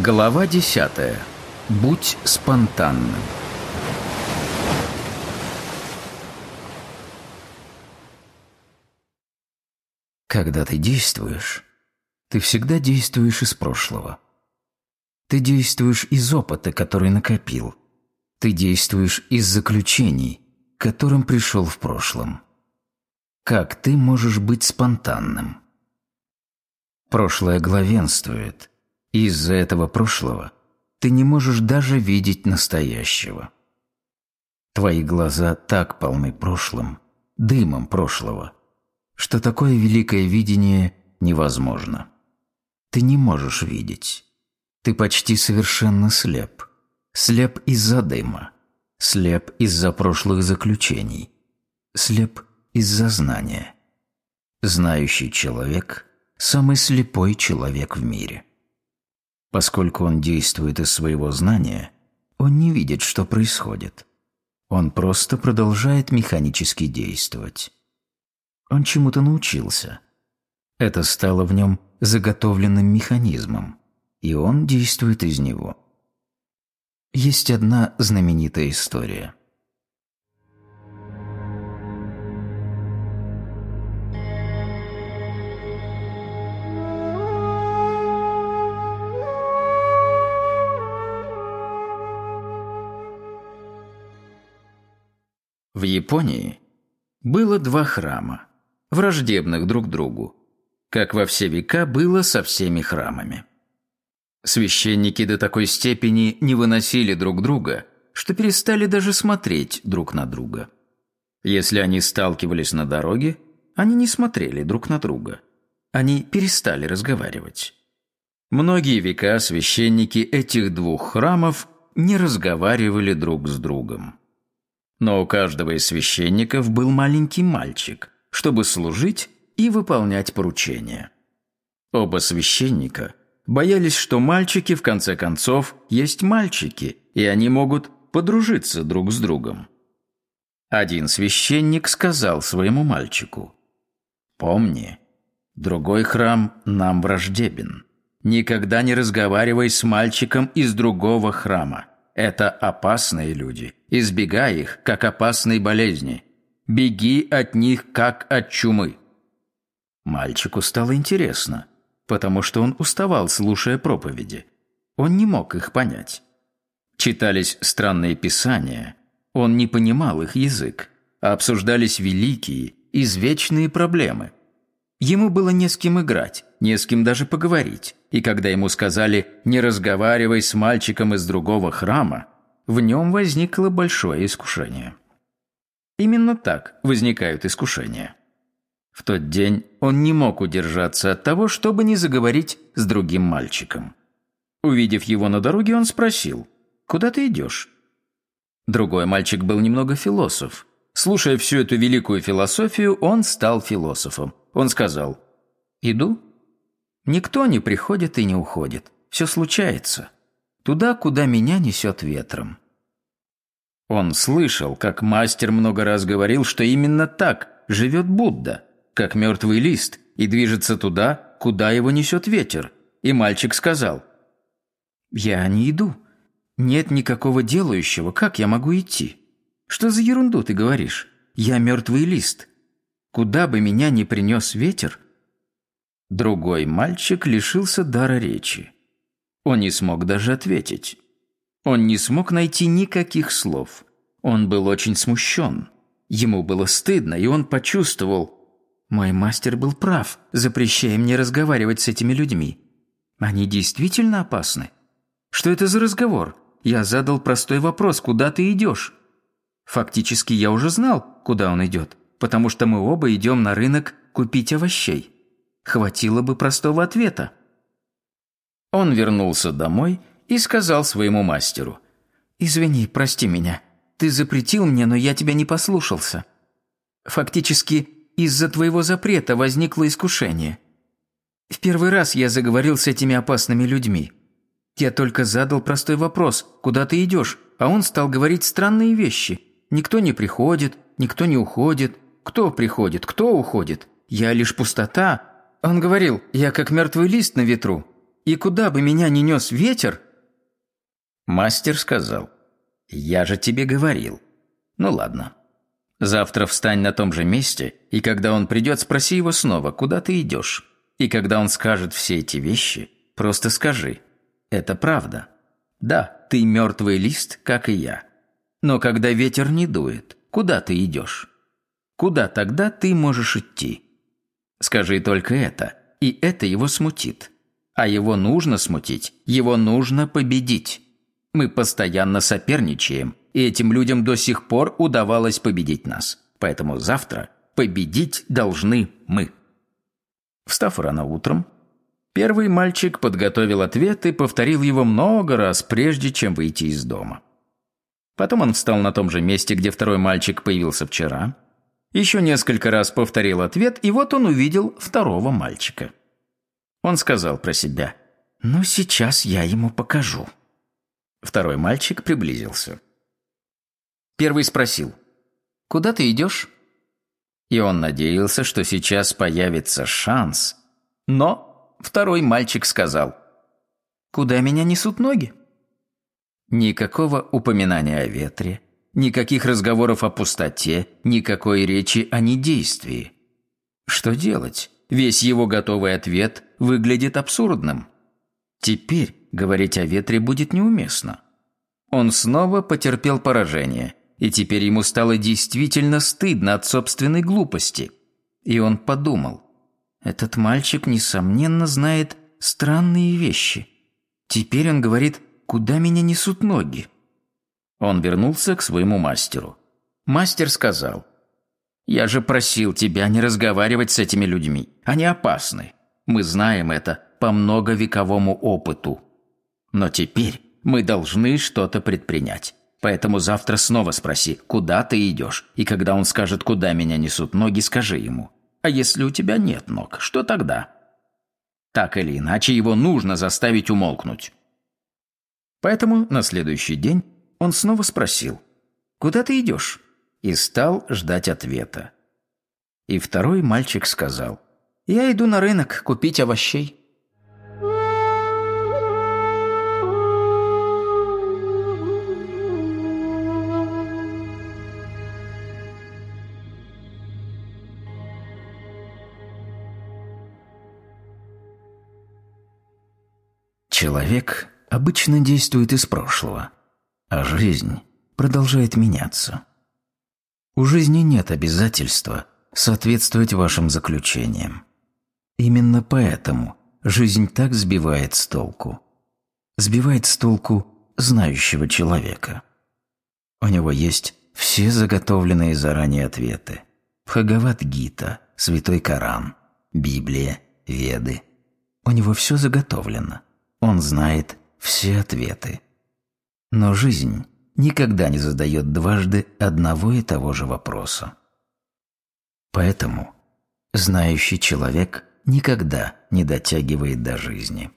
Глава десятая. Будь спонтанным. Когда ты действуешь, ты всегда действуешь из прошлого. Ты действуешь из опыта, который накопил. Ты действуешь из заключений, которым пришел в прошлом. Как ты можешь быть спонтанным? Прошлое главенствует – из-за этого прошлого ты не можешь даже видеть настоящего. Твои глаза так полны прошлым, дымом прошлого, что такое великое видение невозможно. Ты не можешь видеть. Ты почти совершенно слеп. Слеп из-за дыма. Слеп из-за прошлых заключений. Слеп из-за знания. Знающий человек – самый слепой человек в мире. Поскольку он действует из своего знания, он не видит, что происходит. Он просто продолжает механически действовать. Он чему-то научился. Это стало в нем заготовленным механизмом, и он действует из него. Есть одна знаменитая история – В Японии было два храма, враждебных друг другу, как во все века было со всеми храмами. Священники до такой степени не выносили друг друга, что перестали даже смотреть друг на друга. Если они сталкивались на дороге, они не смотрели друг на друга. Они перестали разговаривать. Многие века священники этих двух храмов не разговаривали друг с другом. Но у каждого из священников был маленький мальчик, чтобы служить и выполнять поручения. Оба священника боялись, что мальчики, в конце концов, есть мальчики, и они могут подружиться друг с другом. Один священник сказал своему мальчику, «Помни, другой храм нам враждебен. Никогда не разговаривай с мальчиком из другого храма. Это опасные люди. Избегай их, как опасной болезни. Беги от них, как от чумы. Мальчику стало интересно, потому что он уставал, слушая проповеди. Он не мог их понять. Читались странные писания, он не понимал их язык, а обсуждались великие, извечные проблемы. Ему было не с кем играть, не с кем даже поговорить. И когда ему сказали «не разговаривай с мальчиком из другого храма», в нем возникло большое искушение. Именно так возникают искушения. В тот день он не мог удержаться от того, чтобы не заговорить с другим мальчиком. Увидев его на дороге, он спросил «Куда ты идешь?» Другой мальчик был немного философ. Слушая всю эту великую философию, он стал философом. Он сказал «Иду Никто не приходит и не уходит. Все случается. Туда, куда меня несет ветром. Он слышал, как мастер много раз говорил, что именно так живет Будда, как мертвый лист, и движется туда, куда его несет ветер. И мальчик сказал, «Я не иду. Нет никакого делающего, как я могу идти? Что за ерунду ты говоришь? Я мертвый лист. Куда бы меня ни принес ветер, Другой мальчик лишился дара речи. Он не смог даже ответить. Он не смог найти никаких слов. Он был очень смущен. Ему было стыдно, и он почувствовал, «Мой мастер был прав, запрещая мне разговаривать с этими людьми. Они действительно опасны. Что это за разговор? Я задал простой вопрос, куда ты идешь?» Фактически я уже знал, куда он идет, потому что мы оба идем на рынок купить овощей. Хватило бы простого ответа. Он вернулся домой и сказал своему мастеру. «Извини, прости меня. Ты запретил мне, но я тебя не послушался. Фактически, из-за твоего запрета возникло искушение. В первый раз я заговорил с этими опасными людьми. Я только задал простой вопрос, куда ты идешь, а он стал говорить странные вещи. Никто не приходит, никто не уходит. Кто приходит, кто уходит? Я лишь пустота, он говорил, я как мертвый лист на ветру. и куда бы меня ни нес ветер...» Мастер сказал, «Я же тебе говорил. Ну ладно. Завтра встань на том же месте, и когда он придет, спроси его снова, куда ты идешь. И когда он скажет все эти вещи, просто скажи, это правда. Да, ты мертвый лист, как и я. Но когда ветер не дует, куда ты идешь? Куда тогда ты можешь идти? Скажи только это, и это его смутит. А его нужно смутить, его нужно победить. Мы постоянно соперничаем, и этим людям до сих пор удавалось победить нас. Поэтому завтра победить должны мы. Встав рано утром, первый мальчик подготовил ответ и повторил его много раз, прежде чем выйти из дома. Потом он встал на том же месте, где второй мальчик появился вчера. Еще несколько раз повторил ответ, и вот он увидел второго мальчика. Он сказал про себя «Ну, сейчас я ему покажу». Второй мальчик приблизился. Первый спросил «Куда ты идешь?» И он надеялся, что сейчас появится шанс. Но второй мальчик сказал «Куда меня несут ноги?» Никакого упоминания о ветре, никаких разговоров о пустоте, никакой речи о недействии. Что делать? Весь его готовый ответ выглядит абсурдным. Теперь говорить о ветре будет неуместно. Он снова потерпел поражение, и теперь ему стало действительно стыдно от собственной глупости. И он подумал, этот мальчик, несомненно, знает странные вещи. Теперь он говорит Куда меня несут ноги?» Он вернулся к своему мастеру. Мастер сказал, «Я же просил тебя не разговаривать с этими людьми. Они опасны. Мы знаем это по многовековому опыту. Но теперь мы должны что-то предпринять. Поэтому завтра снова спроси, куда ты идешь, и когда он скажет, куда меня несут ноги, скажи ему. А если у тебя нет ног, что тогда? Так или иначе, его нужно заставить умолкнуть. Поэтому на следующий день он снова спросил «Куда ты идешь?» и стал ждать ответа. И второй мальчик сказал «Я иду на рынок купить овощей». Человек обычно действует из прошлого, а жизнь продолжает меняться. У жизни нет обязательства соответствовать вашим заключениям. Именно поэтому жизнь так сбивает с толку. Сбивает с толку знающего человека. У него есть все заготовленные заранее ответы. Бхагават-гита, Святой Коран, Библия, Веды. У него все заготовлено. Он знает все ответы. Но жизнь никогда не задает дважды одного и того же вопроса. Поэтому знающий человек никогда не дотягивает до жизни.